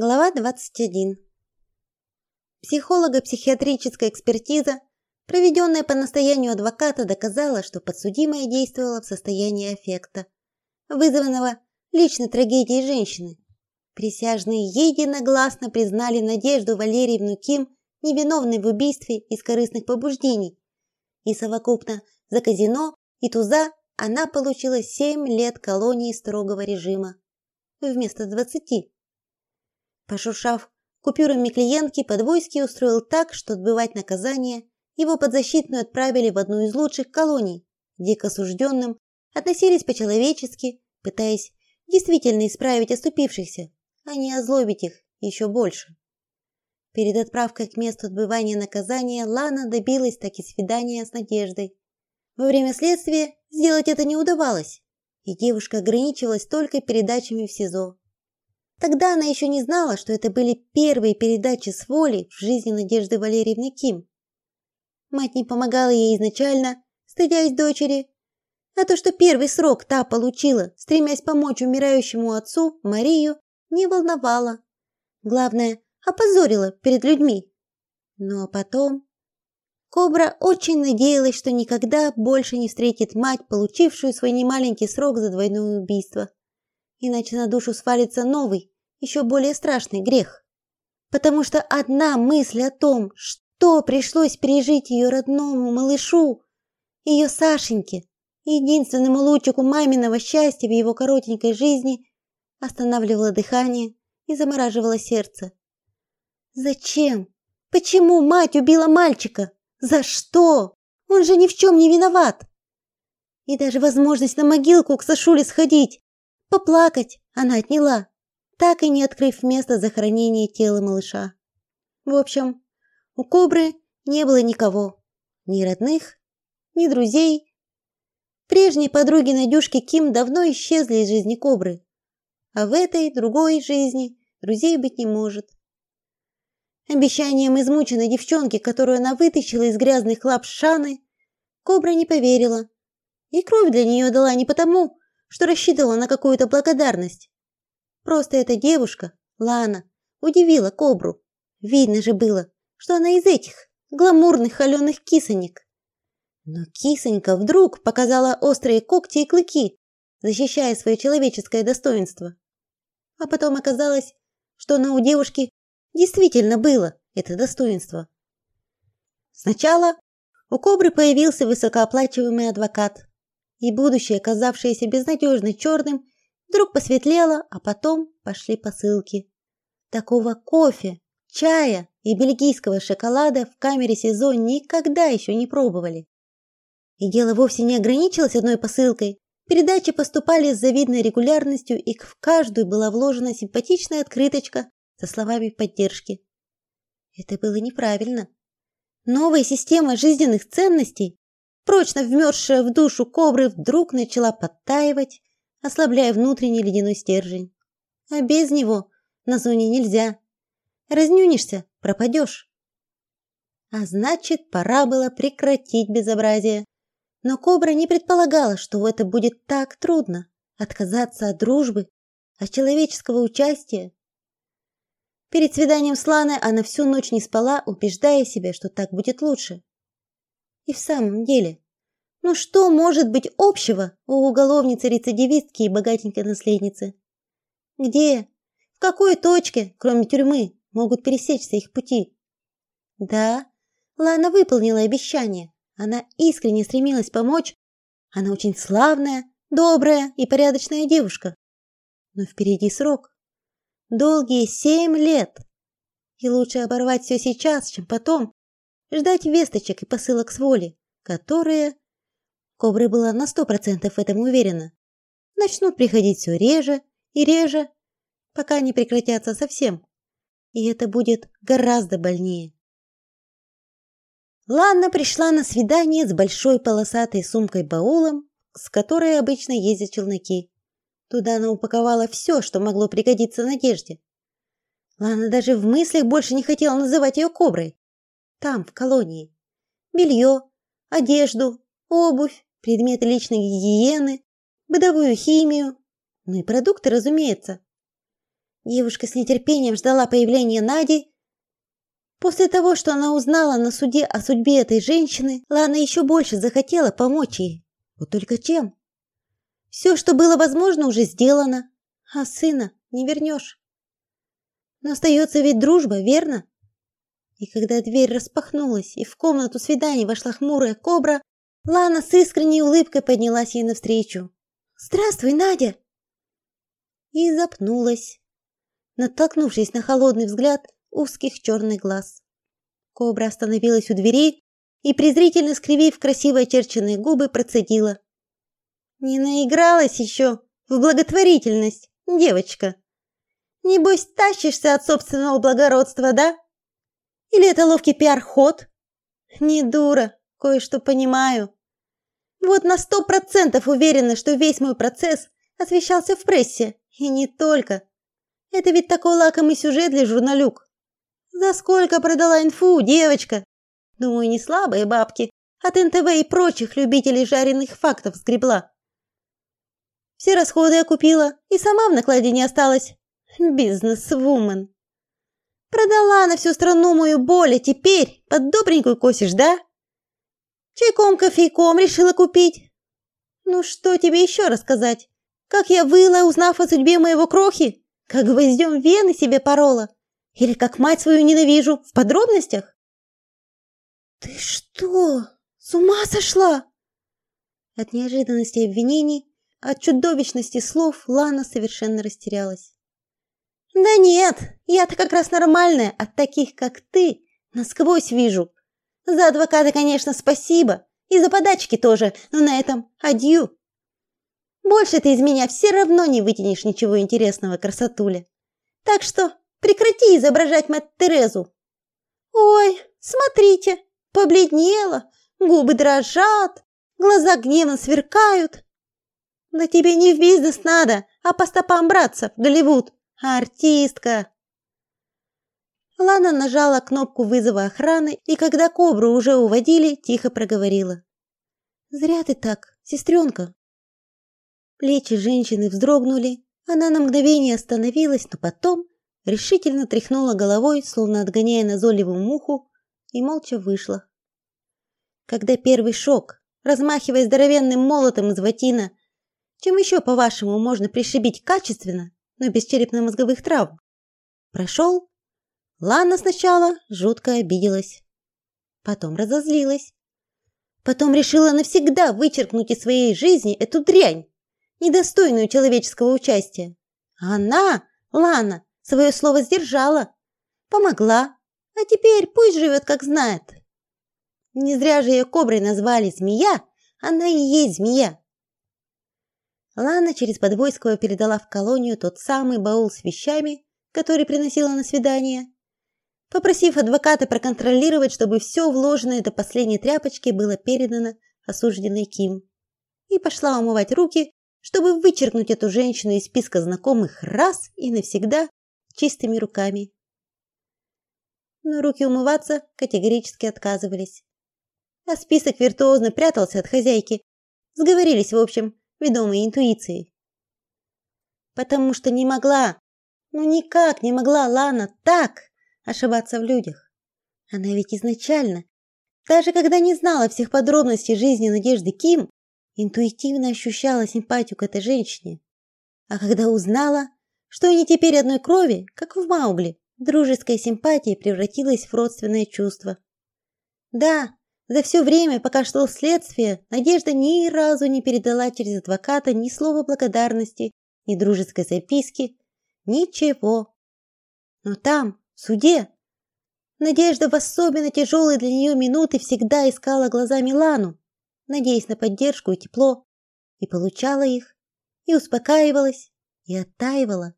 Глава 21. Психолого-психиатрическая экспертиза, проведенная по настоянию адвоката, доказала, что подсудимая действовала в состоянии аффекта, вызванного личной трагедией женщины. Присяжные единогласно признали Надежду Валерьевну Ким невиновной в убийстве из корыстных побуждений. И совокупно за казино и туза она получила 7 лет колонии строгого режима вместо 20. Пошуршав купюрами клиентки, Подвойский устроил так, что отбывать наказание его подзащитную отправили в одну из лучших колоний, где к осужденным относились по-человечески, пытаясь действительно исправить оступившихся, а не озлобить их еще больше. Перед отправкой к месту отбывания наказания Лана добилась таки свидания с Надеждой. Во время следствия сделать это не удавалось, и девушка ограничивалась только передачами в СИЗО. Тогда она еще не знала, что это были первые передачи с воли в жизни Надежды Валерьевны Ким. Мать не помогала ей изначально, стыдясь дочери, а то, что первый срок та получила, стремясь помочь умирающему отцу, Марию, не волновало. Главное, опозорила перед людьми. Ну а потом Кобра очень надеялась, что никогда больше не встретит мать, получившую свой немаленький срок за двойное убийство иначе на душу свалится новый, еще более страшный грех. Потому что одна мысль о том, что пришлось пережить ее родному малышу, ее Сашеньке, единственному лучику маминого счастья в его коротенькой жизни, останавливала дыхание и замораживала сердце. Зачем? Почему мать убила мальчика? За что? Он же ни в чем не виноват. И даже возможность на могилку к Сашуле сходить Поплакать она отняла, так и не открыв место захоронения тела малыша. В общем, у Кобры не было никого, ни родных, ни друзей. Прежние подруги Надюшки Ким давно исчезли из жизни Кобры, а в этой другой жизни друзей быть не может. Обещанием измученной девчонки, которую она вытащила из грязных лап Шаны, Кобра не поверила. И кровь для нее дала не потому, что рассчитывала на какую-то благодарность. Просто эта девушка, Лана, удивила Кобру. Видно же было, что она из этих гламурных холеных кисонек. Но кисонька вдруг показала острые когти и клыки, защищая свое человеческое достоинство. А потом оказалось, что она у девушки действительно было это достоинство. Сначала у Кобры появился высокооплачиваемый адвокат, и будущее, казавшееся безнадежно черным, вдруг посветлело, а потом пошли посылки. Такого кофе, чая и бельгийского шоколада в камере СИЗО никогда еще не пробовали. И дело вовсе не ограничилось одной посылкой. Передачи поступали с завидной регулярностью, и в каждую была вложена симпатичная открыточка со словами поддержки. Это было неправильно. Новая система жизненных ценностей прочно вмерзшая в душу кобры, вдруг начала подтаивать, ослабляя внутренний ледяной стержень. А без него на зоне нельзя. Разнюнишься, пропадешь. А значит, пора было прекратить безобразие. Но кобра не предполагала, что это будет так трудно отказаться от дружбы, от человеческого участия. Перед свиданием с Ланой она всю ночь не спала, убеждая себя, что так будет лучше. И в самом деле, ну что может быть общего у уголовницы-рецидивистки и богатенькой наследницы? Где, в какой точке, кроме тюрьмы, могут пересечься их пути? Да, Лана выполнила обещание. Она искренне стремилась помочь. Она очень славная, добрая и порядочная девушка. Но впереди срок. Долгие семь лет. И лучше оборвать все сейчас, чем потом, ждать весточек и посылок с воли, которые Кобра была на сто процентов в этом уверена. Начнут приходить все реже и реже, пока не прекратятся совсем. И это будет гораздо больнее. Ланна пришла на свидание с большой полосатой сумкой-баулом, с которой обычно ездят челноки. Туда она упаковала все, что могло пригодиться Надежде. Лана даже в мыслях больше не хотела называть ее коброй там, в колонии. Белье, одежду, обувь, предметы личной гигиены, бытовую химию, ну и продукты, разумеется. Девушка с нетерпением ждала появления Нади. После того, что она узнала на суде о судьбе этой женщины, Лана еще больше захотела помочь ей. Вот только чем? Все, что было возможно, уже сделано, а сына не вернешь. Но остается ведь дружба, верно? И когда дверь распахнулась, и в комнату свиданий вошла хмурая кобра, Лана с искренней улыбкой поднялась ей навстречу. «Здравствуй, Надя!» И запнулась, натолкнувшись на холодный взгляд узких черных глаз. Кобра остановилась у двери и, презрительно скривив красиво очерченные губы, процедила. «Не наигралась еще в благотворительность, девочка? Небось, тащишься от собственного благородства, да? Или это ловкий пиар-ход? Не дура, кое-что понимаю. Вот на сто процентов уверена, что весь мой процесс освещался в прессе, и не только. Это ведь такой лакомый сюжет для журналюк. За сколько продала инфу, девочка? Думаю, не слабые бабки. От НТВ и прочих любителей жареных фактов сгребла. Все расходы я купила, и сама в накладе не осталась. Бизнес-вумен. Продала на всю страну мою боль, а теперь под добренькую косишь, да? Чайком, кофейком решила купить. Ну что тебе еще рассказать? Как я выла, узнав о судьбе моего крохи? Как гвоздем вены себе порола? Или как мать свою ненавижу? В подробностях? Ты что, с ума сошла? От неожиданности обвинений, от чудовищности слов Лана совершенно растерялась. Да нет, я-то как раз нормальная, от таких, как ты, насквозь вижу. За адвоката, конечно, спасибо, и за подачки тоже, но на этом адью. Больше ты из меня все равно не вытянешь ничего интересного, красотуля. Так что прекрати изображать мать Терезу. Ой, смотрите, побледнела, губы дрожат, глаза гневно сверкают. Да тебе не в бизнес надо, а по стопам браться в Голливуд. Артистка. Лана нажала кнопку вызова охраны, и когда кобру уже уводили, тихо проговорила: "Зря ты так, сестренка». Плечи женщины вздрогнули. Она на мгновение остановилась, но потом решительно тряхнула головой, словно отгоняя назойливую муху, и молча вышла. Когда первый шок, размахивая здоровенным молотом из ватина, чем еще, по-вашему, можно пришибить качественно, но без черепно-мозговых травм. Прошел. Лана сначала жутко обиделась, потом разозлилась, потом решила навсегда вычеркнуть из своей жизни эту дрянь, недостойную человеческого участия. Она, Лана, свое слово сдержала, помогла, а теперь пусть живет, как знает. Не зря же ее коброй назвали змея, она и есть змея. Лана через Подвойского передала в колонию тот самый баул с вещами, который приносила на свидание, попросив адвоката проконтролировать, чтобы все вложенное до последней тряпочки было передано осужденной Ким. И пошла умывать руки, чтобы вычеркнуть эту женщину из списка знакомых раз и навсегда чистыми руками. Но руки умываться категорически отказывались. А список виртуозно прятался от хозяйки. Сговорились, в общем, ведомой интуицией. Потому что не могла, ну никак не могла Лана так ошибаться в людях. Она ведь изначально, даже когда не знала всех подробностей жизни Надежды Ким, интуитивно ощущала симпатию к этой женщине. А когда узнала, что они теперь одной крови, как в Маугли, дружеская симпатия превратилась в родственное чувство. Да, за все время, пока шло следствие, Надежда ни разу не передала через адвоката ни слова благодарности, ни дружеской записки, ничего. Но там, в суде, Надежда в особенно тяжелые для нее минуты всегда искала глазами Лану, надеясь на поддержку и тепло, и получала их, и успокаивалась, и оттаивала.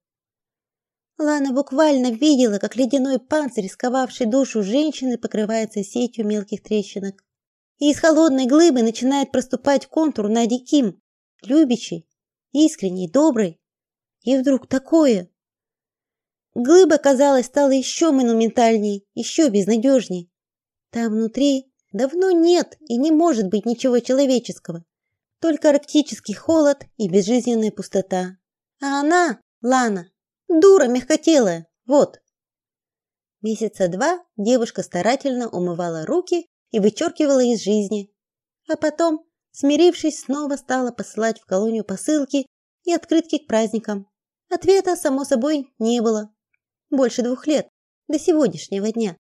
Лана буквально видела, как ледяной панцирь, сковавший душу женщины, покрывается сетью мелких трещинок. И из холодной глыбы начинает проступать контур Нади Ким, любящий, искренний, добрый. И вдруг такое. Глыба, казалось, стала еще монументальней, еще безнадежней. Там внутри давно нет и не может быть ничего человеческого. Только арктический холод и безжизненная пустота. А она, Лана, Дура мягкотелая. Вот. Месяца два девушка старательно умывала руки и вычеркивала из жизни. А потом, смирившись, снова стала посылать в колонию посылки и открытки к праздникам. Ответа, само собой, не было. Больше двух лет, до сегодняшнего дня.